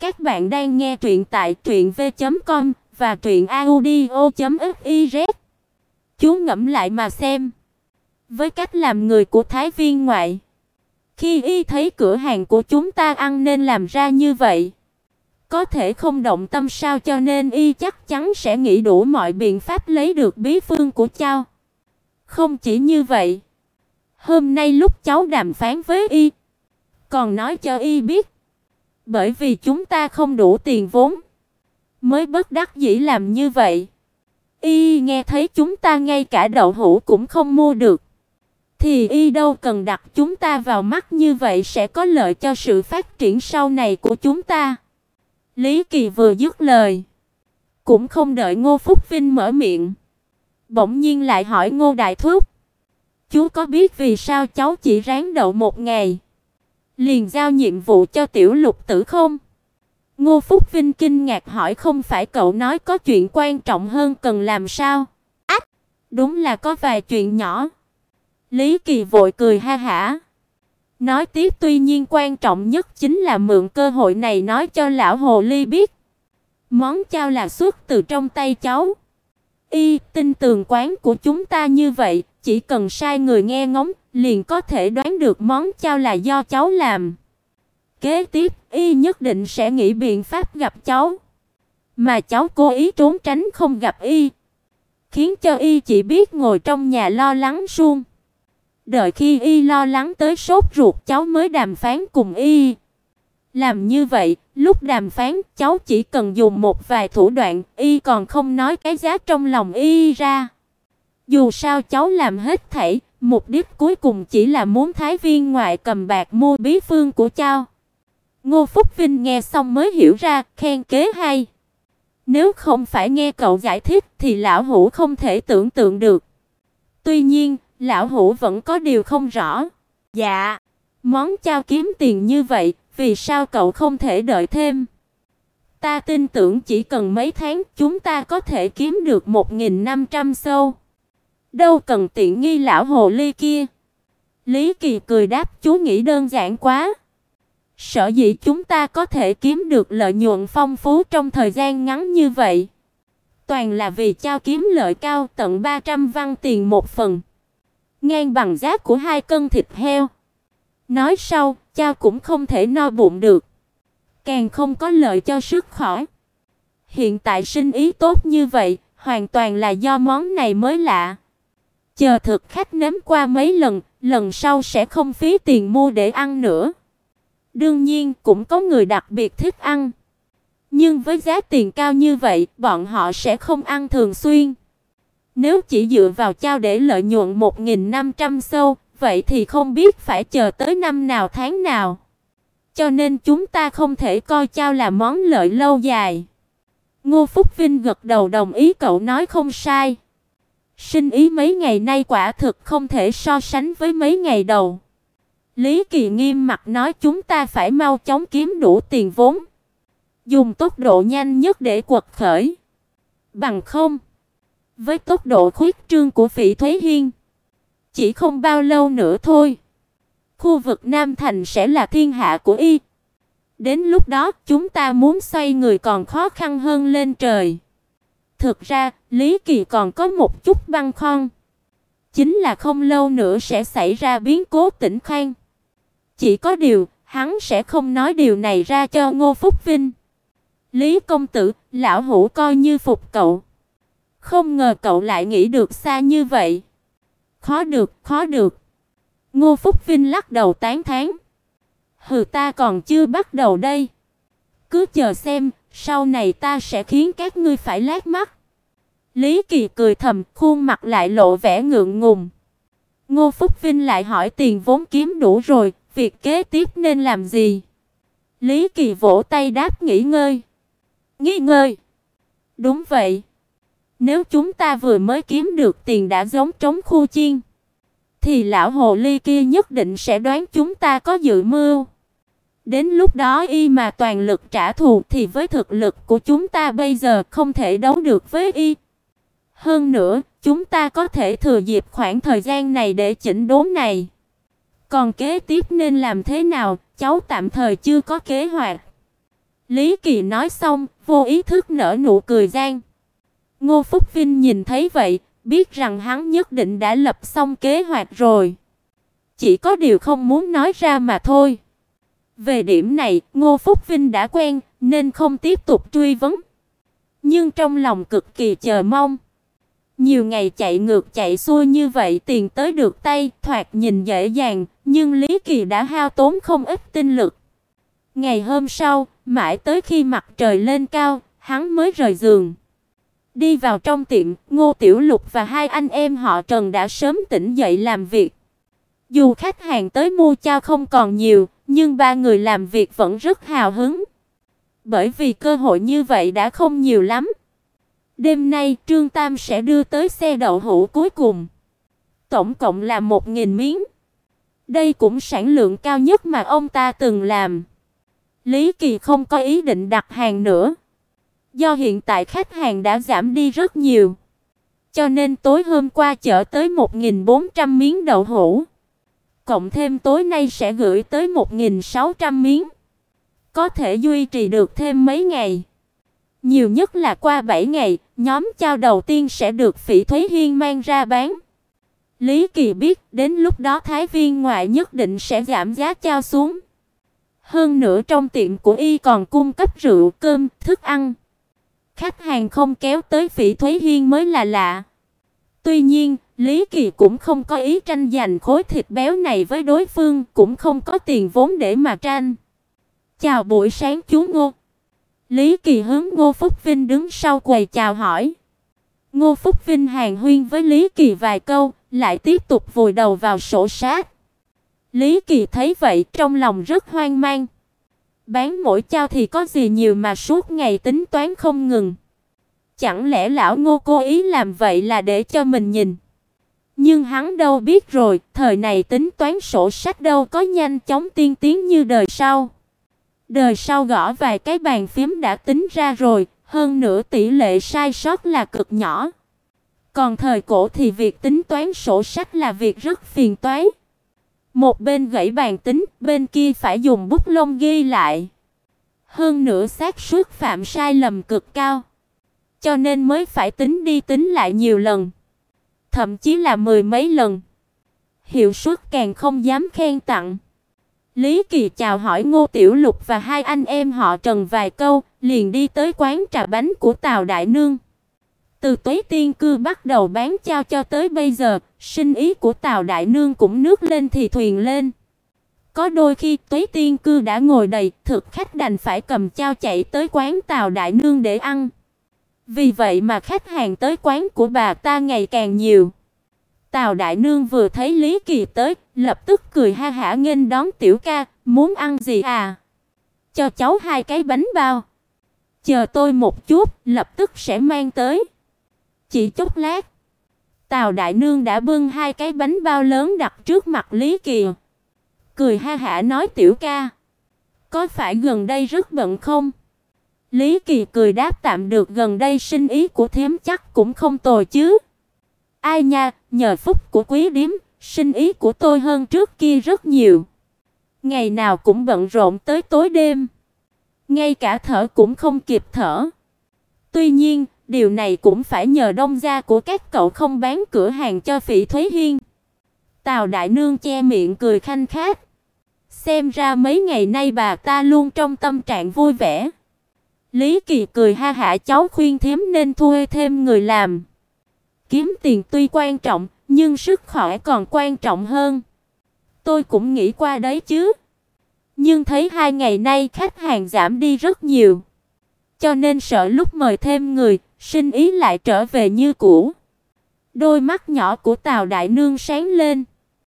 Các bạn đang nghe truyện tại truyệnv.com và truyệnaudio.fiz. Chú ngẫm lại mà xem. Với cách làm người của Thái Viên ngoại, khi y thấy cửa hàng của chúng ta ăn nên làm ra như vậy, có thể không động tâm sao cho nên y chắc chắn sẽ nghĩ đủ mọi biện pháp lấy được bí phương của cháu. Không chỉ như vậy, hôm nay lúc cháu đàm phán với y, còn nói cho y biết bởi vì chúng ta không đủ tiền vốn, mới bất đắc dĩ làm như vậy. Y nghe thấy chúng ta ngay cả đậu hũ cũng không mua được, thì y đâu cần đặt chúng ta vào mắt như vậy sẽ có lợi cho sự phát triển sau này của chúng ta. Lý Kỳ vừa dứt lời, cũng không đợi Ngô Phúc Vinh mở miệng, bỗng nhiên lại hỏi Ngô Đại Thúc: "Chú có biết vì sao cháu chỉ ráng đậu một ngày?" Liền giao nhiệm vụ cho tiểu lục tử không? Ngô Phúc Vinh kinh ngạc hỏi không phải cậu nói có chuyện quan trọng hơn cần làm sao? Ách, đúng là có vài chuyện nhỏ. Lý Kỳ vội cười ha hả. Nói tiếp tuy nhiên quan trọng nhất chính là mượn cơ hội này nói cho lão hồ ly biết. Món chao là xuất từ trong tay cháu. Y tin tường quán của chúng ta như vậy, chỉ cần sai người nghe ngóng, liền có thể đoán được món chao là do cháu làm. Kế tiếp, y nhất định sẽ nghĩ biện pháp gặp cháu, mà cháu cố ý trốn tránh không gặp y, khiến cho y chỉ biết ngồi trong nhà lo lắng suông. Đợi khi y lo lắng tới sốt ruột cháu mới đàm phán cùng y. Làm như vậy, lúc đàm phán, cháu chỉ cần dùng một vài thủ đoạn, y còn không nói cái giá trong lòng y ra. Dù sao cháu làm hết thảy, mục đích cuối cùng chỉ là muốn Thái Viên ngoại cầm bạc mua bí phương của cháu. Ngô Phúc Vinh nghe xong mới hiểu ra, khen kế hay. Nếu không phải nghe cậu giải thích thì lão hủ không thể tưởng tượng được. Tuy nhiên, lão hủ vẫn có điều không rõ. Dạ, món trao kiếm tiền như vậy, vì sao cậu không thể đợi thêm? Ta tin tưởng chỉ cần mấy tháng chúng ta có thể kiếm được 1500 sâu. Đâu cần tiện nghi lão hồ ly kia. Lý Kỳ cười đáp chú nghĩ đơn giản quá. Sở dĩ chúng ta có thể kiếm được lợi nhuận phong phú trong thời gian ngắn như vậy, toàn là vì trao kiếm lợi cao tận 300 văn tiền một phần, ngang bằng giá của hai cân thịt heo. Nói sau, trao cũng không thể no bụng được, càng không có lợi cho sức khỏe. Hiện tại sinh ý tốt như vậy, hoàn toàn là do món này mới lạ. Chờ thực khách nếm qua mấy lần, lần sau sẽ không phí tiền mua để ăn nữa. Đương nhiên, cũng có người đặc biệt thích ăn. Nhưng với giá tiền cao như vậy, bọn họ sẽ không ăn thường xuyên. Nếu chỉ dựa vào trao để lợi nhuận 1500 sâu, vậy thì không biết phải chờ tới năm nào tháng nào. Cho nên chúng ta không thể coi trao là món lợi lâu dài. Ngô Phúc Vinh gật đầu đồng ý cậu nói không sai. Sinh ý mấy ngày nay quả thực không thể so sánh với mấy ngày đầu. Lý Kỳ nghiêm mặt nói chúng ta phải mau chóng kiếm đủ tiền vốn, dùng tốc độ nhanh nhất để quật khởi. Bằng không, với tốc độ khuyết trương của Phỉ Thúy Hiên, chỉ không bao lâu nữa thôi, khu vực Nam thành sẽ là thiên hạ của y. Đến lúc đó, chúng ta muốn xoay người còn khó khăn hơn lên trời. Thực ra, Lý Kỳ còn có một chút băn khoăn, chính là không lâu nữa sẽ xảy ra biến cố tỉnh Khang. Chỉ có điều, hắn sẽ không nói điều này ra cho Ngô Phúc Vinh. Lý công tử, lão hủ coi như phục cậu. Không ngờ cậu lại nghĩ được xa như vậy. Khó được, khó được. Ngô Phúc Vinh lắc đầu tán thán. Hừ ta còn chưa bắt đầu đây. Cứ chờ xem, sau này ta sẽ khiến các ngươi phải lát mắt. Lý Kỳ cười thầm, khuôn mặt lại lộ vẻ ngượng ngùng. Ngô Phúc Vinh lại hỏi tiền vốn kiếm đủ rồi, việc kế tiếp nên làm gì? Lý Kỳ vỗ tay đáp nghỉ ngơi. Nghỉ ngơi? Đúng vậy. Nếu chúng ta vừa mới kiếm được tiền đã giống trống khu chiên, thì lão hồ ly kia nhất định sẽ đoán chúng ta có dự mưu. Đến lúc đó y mà toàn lực trả thù thì với thực lực của chúng ta bây giờ không thể đấu được với y. Hơn nữa, chúng ta có thể thừa dịp khoảng thời gian này để chỉnh đốn này. Còn kế tiếp nên làm thế nào, cháu tạm thời chưa có kế hoạch. Lý Kỳ nói xong, vô ý thức nở nụ cười gian. Ngô Phúc Vinh nhìn thấy vậy, biết rằng hắn nhất định đã lập xong kế hoạch rồi. Chỉ có điều không muốn nói ra mà thôi. Về điểm này, Ngô Phúc Vinh đã quen, nên không tiếp tục truy vấn. Nhưng trong lòng cực kỳ chờ mong. Nhiều ngày chạy ngược chạy xuôi như vậy tiền tới được tay, thoạt nhìn dễ dàng, nhưng Lý Kỳ đã hao tốn không ít tinh lực. Ngày hôm sau, mãi tới khi mặt trời lên cao, hắn mới rời giường. Đi vào trong tiệm, Ngô Tiểu Lục và hai anh em họ Trần đã sớm tỉnh dậy làm việc. Dù khách hàng tới mua chao không còn nhiều, nhưng ba người làm việc vẫn rất hào hứng. Bởi vì cơ hội như vậy đã không nhiều lắm. Đêm nay Trương Tam sẽ đưa tới xe đậu hũ cuối cùng. Tổng cộng là 1000 miếng. Đây cũng sản lượng cao nhất mà ông ta từng làm. Lý Kỳ không có ý định đặt hàng nữa. Do hiện tại khách hàng đã giảm đi rất nhiều, cho nên tối hôm qua chở tới 1400 miếng đậu hũ. Cộng thêm tối nay sẽ gửi tới 1600 miếng. Có thể duy trì được thêm mấy ngày. Nhiều nhất là qua 7 ngày, nhóm trao đầu tiên sẽ được Phỉ Thúy Hiên mang ra bán. Lý Kỳ biết, đến lúc đó Thái Viên ngoại nhất định sẽ giảm giá trao xuống. Hơn nữa trong tiệm của y còn cung cấp rượu, cơm, thức ăn. Khách hàng không kéo tới Phỉ Thúy Hiên mới là lạ. Tuy nhiên, Lý Kỳ cũng không có ý tranh giành khối thịt béo này với đối phương, cũng không có tiền vốn để mà tranh. "Chào buổi sáng chú Ngô." Lý Kỳ hướng Ngô Phúc Vinh đứng sau quầy chào hỏi. Ngô Phúc Vinh hàn huyên với Lý Kỳ vài câu, lại tiếp tục vùi đầu vào sổ sách. Lý Kỳ thấy vậy, trong lòng rất hoang mang. Bán mỗi chao thì có gì nhiều mà suốt ngày tính toán không ngừng. Chẳng lẽ lão Ngô cố ý làm vậy là để cho mình nhìn? Nhưng hắn đâu biết rồi, thời này tính toán sổ sách đâu có nhanh chóng tiên tiến như đời sau. Đời sau gõ vài cái bàn phím đã tính ra rồi, hơn nữa tỷ lệ sai sót là cực nhỏ. Còn thời cổ thì việc tính toán sổ sách là việc rất phiền toái. Một bên gãy bàn tính, bên kia phải dùng bút lông ghi lại. Hơn nữa xác suất phạm sai lầm cực cao, cho nên mới phải tính đi tính lại nhiều lần, thậm chí là mười mấy lần. Hiệu suất càng không dám khen tặng. Lý Kỳ chào hỏi Ngô Tiểu Lục và hai anh em họ Trần vài câu, liền đi tới quán trà bánh của Tào Đại Nương. Từ Tuế Tiên cư bắt đầu bán chao cho tới bây giờ, sinh ý của Tào Đại Nương cũng nước lên thì thuyền lên. Có đôi khi Tuế Tiên cư đã ngồi đầy, thực khách đành phải cầm chao chạy tới quán Tào Đại Nương để ăn. Vì vậy mà khách hàng tới quán của bà ta ngày càng nhiều. Tào Đại Nương vừa thấy Lý Kỳ tới, lập tức cười ha hả nghênh đón tiểu ca, muốn ăn gì à? Cho cháu hai cái bánh bao. Chờ tôi một chút, lập tức sẽ mang tới. Chỉ chốc lát, Tào đại nương đã bưng hai cái bánh bao lớn đặt trước mặt Lý Kỳ. Cười ha hả nói tiểu ca, có phải gần đây rất bận không? Lý Kỳ cười đáp tạm được gần đây sinh ý của thím chắc cũng không tồi chứ. Ai nha, nhờ phúc của quý điếm, sinh ý của tôi hơn trước kia rất nhiều. Ngày nào cũng bận rộn tới tối đêm. Ngay cả thở cũng không kịp thở. Tuy nhiên, Điều này cũng phải nhờ đông gia của các cậu không bán cửa hàng cho Phỉ Thúy Hiên. Tào đại nương che miệng cười khanh khách. Xem ra mấy ngày nay bà ta luôn trong tâm trạng vui vẻ. Lý Kỳ cười ha hả cháu khuyên thím nên thuê thêm người làm. Kiếm tiền tuy quan trọng, nhưng sức khỏe còn quan trọng hơn. Tôi cũng nghĩ qua đấy chứ. Nhưng thấy hai ngày nay khách hàng giảm đi rất nhiều. Cho nên sợ lúc mời thêm người, sinh ý lại trở về như cũ. Đôi mắt nhỏ của Tào đại nương sáng lên.